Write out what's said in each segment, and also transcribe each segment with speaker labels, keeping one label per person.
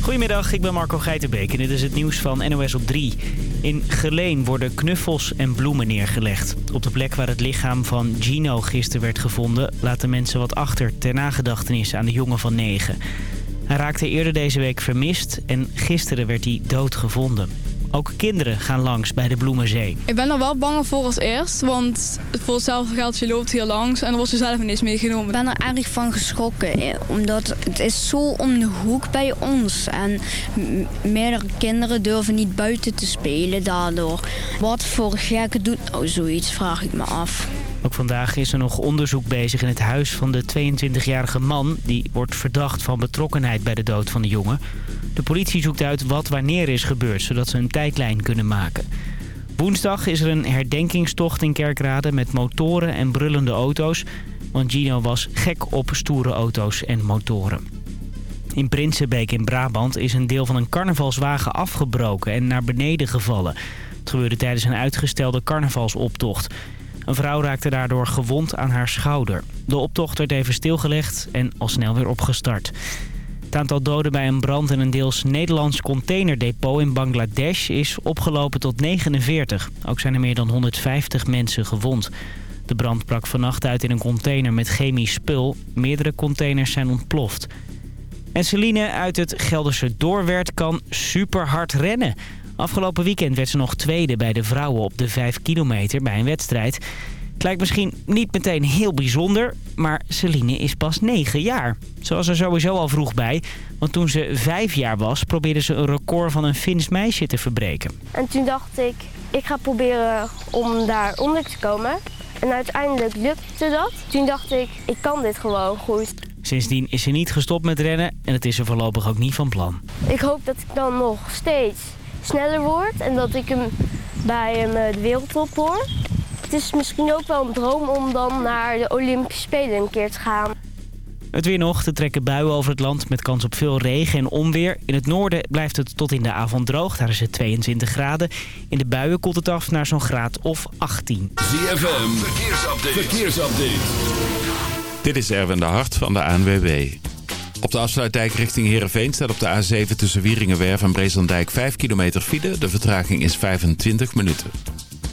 Speaker 1: Goedemiddag, ik ben Marco Geitenbeek en dit is het nieuws van NOS op 3. In Geleen worden knuffels en bloemen neergelegd. Op de plek waar het lichaam van Gino gisteren werd gevonden... laten mensen wat achter ter nagedachtenis aan de jongen van 9. Hij raakte eerder deze week vermist en gisteren werd hij doodgevonden. Ook kinderen gaan langs bij de Bloemenzee.
Speaker 2: Ik ben er wel bang voor als eerst, want voor hetzelfde geld je loopt hier langs en er wordt je zelf niks meegenomen.
Speaker 3: Ik ben er erg van geschrokken, omdat het is zo om de hoek bij ons. En meerdere kinderen durven niet buiten te spelen daardoor. Wat voor gekke doet nou zoiets, vraag ik me af.
Speaker 1: Ook vandaag is er nog onderzoek bezig in het huis van de 22-jarige man... die wordt verdacht van betrokkenheid bij de dood van de jongen. De politie zoekt uit wat wanneer is gebeurd, zodat ze een tijdlijn kunnen maken. Woensdag is er een herdenkingstocht in Kerkrade met motoren en brullende auto's. Want Gino was gek op stoere auto's en motoren. In Prinsenbeek in Brabant is een deel van een carnavalswagen afgebroken en naar beneden gevallen. Het gebeurde tijdens een uitgestelde carnavalsoptocht. Een vrouw raakte daardoor gewond aan haar schouder. De optocht werd even stilgelegd en al snel weer opgestart. Het aantal doden bij een brand in een deels Nederlands containerdepot in Bangladesh is opgelopen tot 49. Ook zijn er meer dan 150 mensen gewond. De brand brak vannacht uit in een container met chemisch spul. Meerdere containers zijn ontploft. En Celine uit het Gelderse Doorwerd kan super hard rennen. Afgelopen weekend werd ze nog tweede bij de vrouwen op de 5 kilometer bij een wedstrijd. Het lijkt misschien niet meteen heel bijzonder, maar Celine is pas 9 jaar. Ze was er sowieso al vroeg bij, want toen ze 5 jaar was... probeerde ze een record van een Fins meisje te verbreken.
Speaker 4: En toen dacht ik, ik ga proberen om daar onder te komen. En uiteindelijk lukte dat. Toen dacht ik, ik kan dit gewoon goed.
Speaker 1: Sindsdien is ze niet gestopt met rennen en het is er voorlopig ook niet van plan.
Speaker 4: Ik hoop dat ik dan nog steeds sneller word en dat ik hem bij hem eh, de wereldtop hoor. Het is misschien ook wel een droom om dan naar de Olympische Spelen een keer te gaan.
Speaker 1: Het weer nog. Er trekken buien over het land met kans op veel regen en onweer. In het noorden blijft het tot in de avond droog. Daar is het 22 graden. In de buien koelt het af naar zo'n graad of 18.
Speaker 5: ZFM, verkeersupdate. verkeersupdate.
Speaker 6: Dit is Erwin de Hart van de ANWB. Op de afsluitdijk richting Heerenveen staat op de A7 tussen Wieringenwerf en Breeslandijk 5 kilometer file. De vertraging is 25 minuten.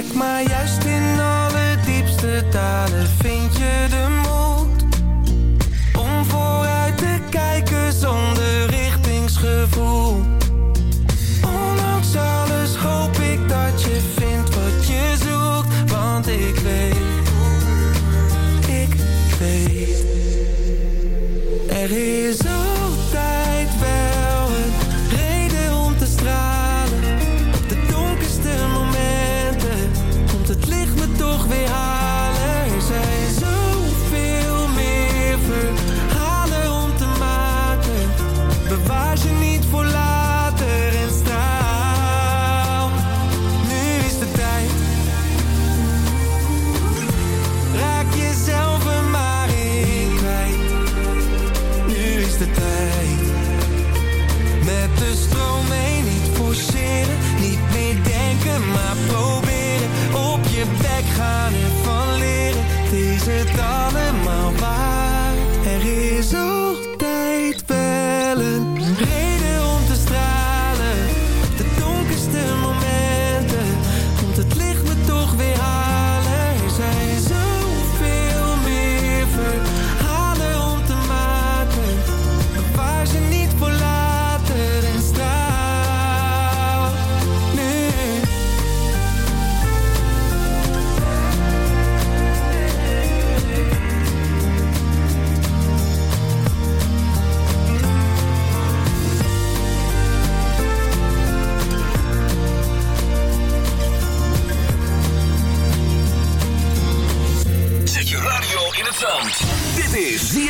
Speaker 7: plek, maar juist in alle diepste dalen vind je de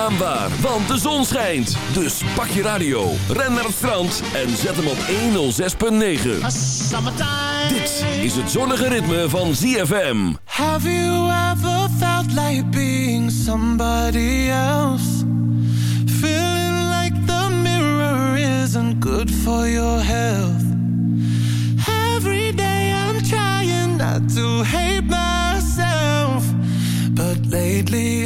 Speaker 8: naam waar, want de zon schijnt. Dus pak je radio, ren naar het strand en zet hem op 106.9. Dit is het zonnige ritme van ZFM.
Speaker 7: Have you ever felt like being somebody else? Feeling like the mirror isn't good for your health.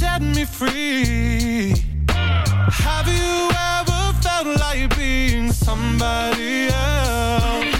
Speaker 7: set me free. Have you ever felt like being somebody else?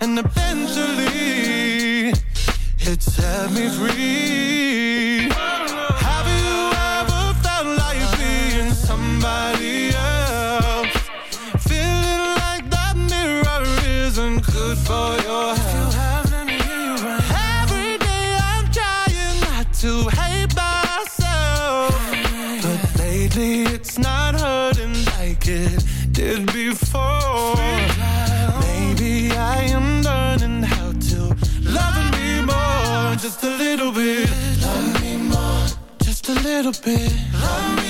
Speaker 7: and eventually it set me free. Little bit. Love me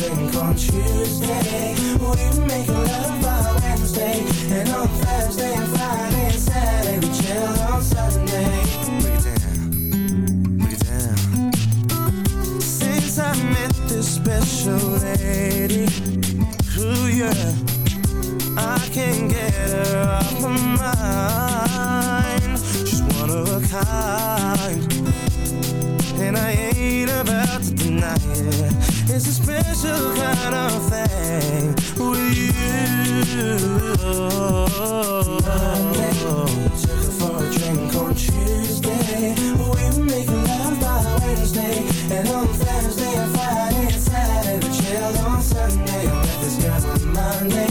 Speaker 7: drink on Tuesday. We making love by Wednesday And on Thursday and Friday and Saturday We chilled on Sunday. Break it down, break it down. Since I met this special lady Ooh yeah I can't get her off my mind She's one of a kind It's a special kind of thing With you. Monday, took her for a drink on Tuesday We were making love by Wednesday And on Thursday and Friday and Saturday We chilled on Sunday I met this girl on Monday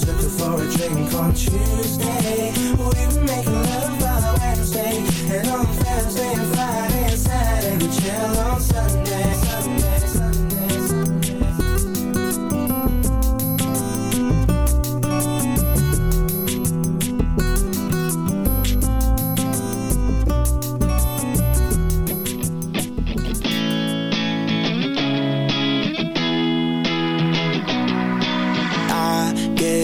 Speaker 7: Took her for a drink on Tuesday We were making love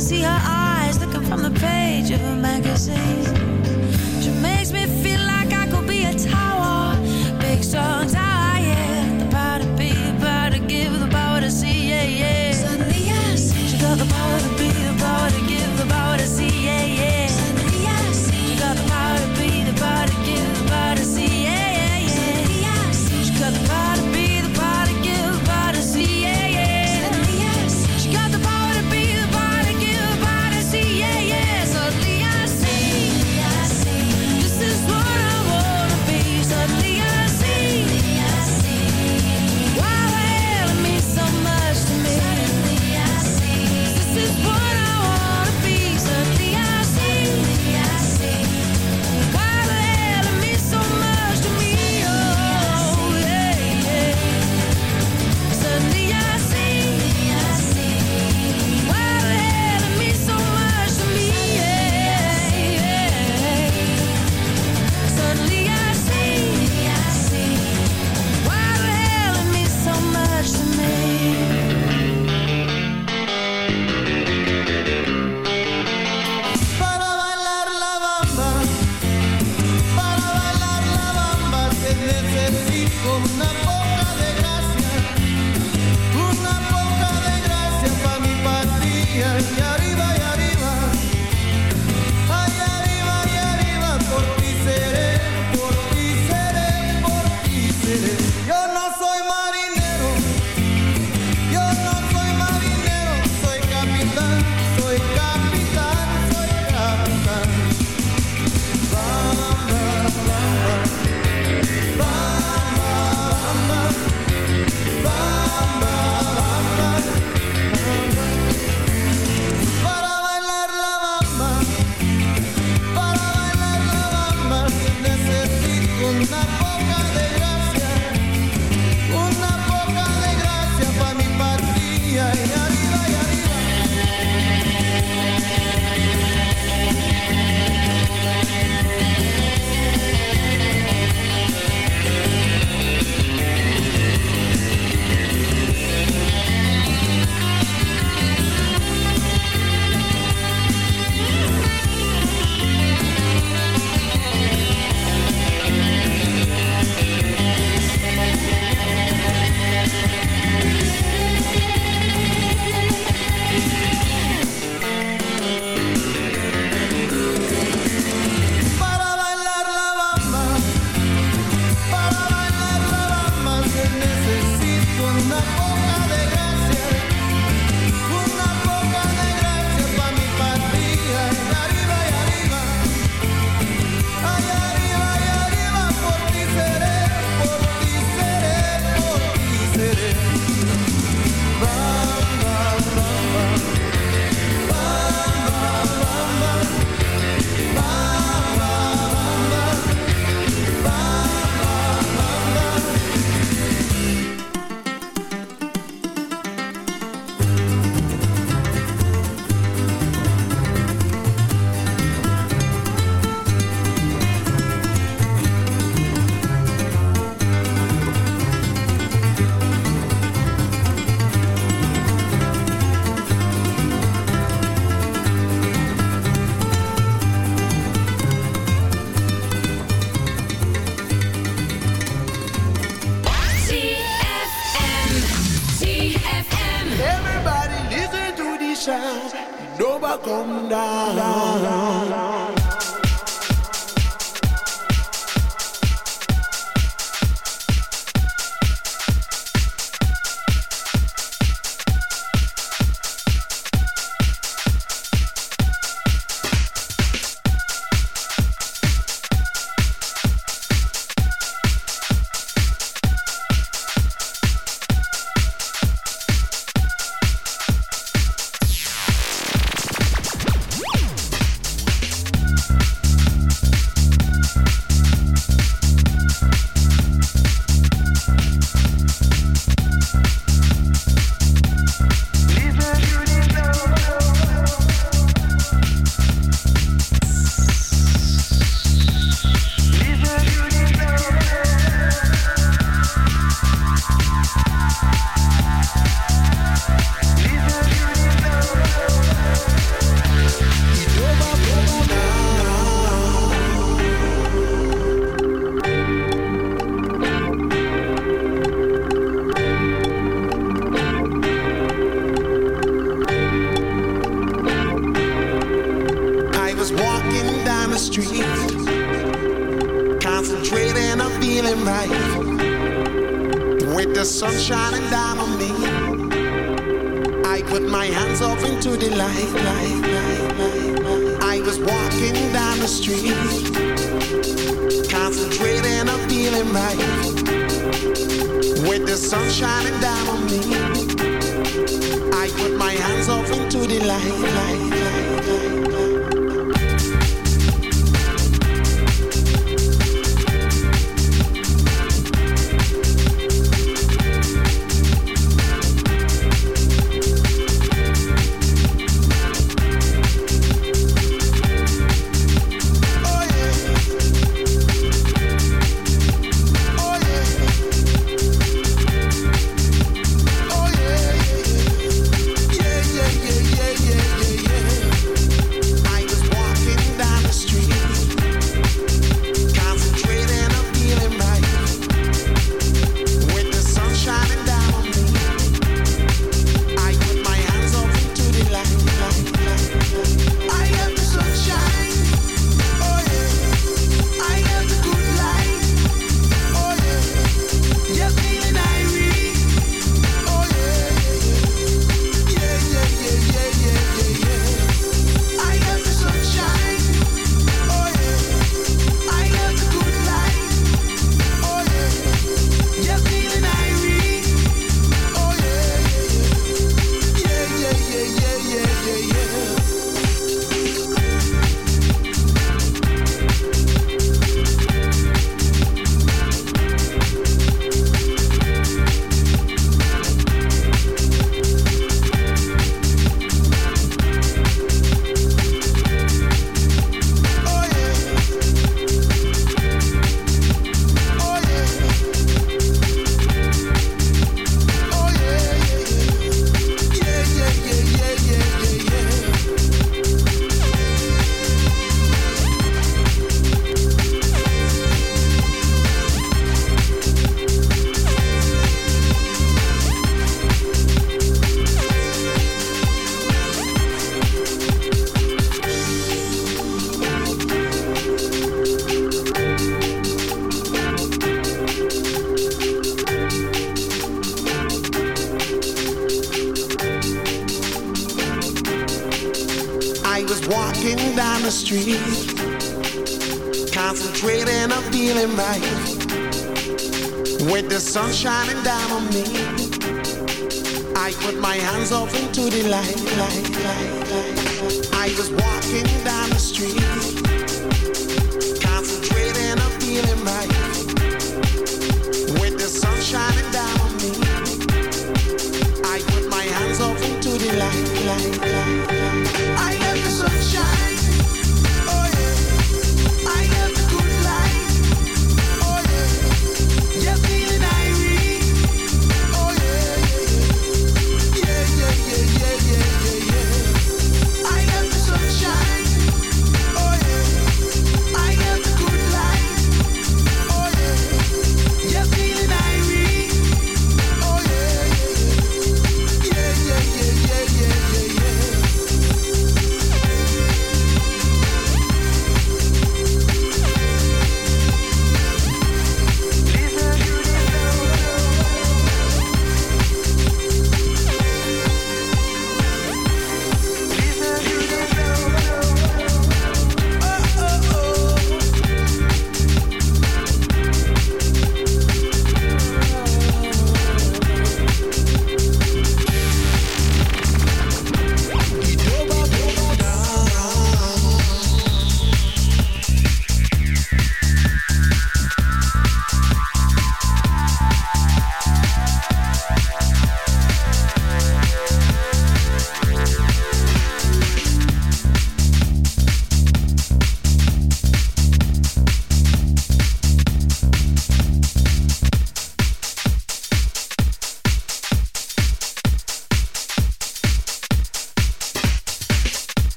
Speaker 8: see her eyes looking from the page of a magazine.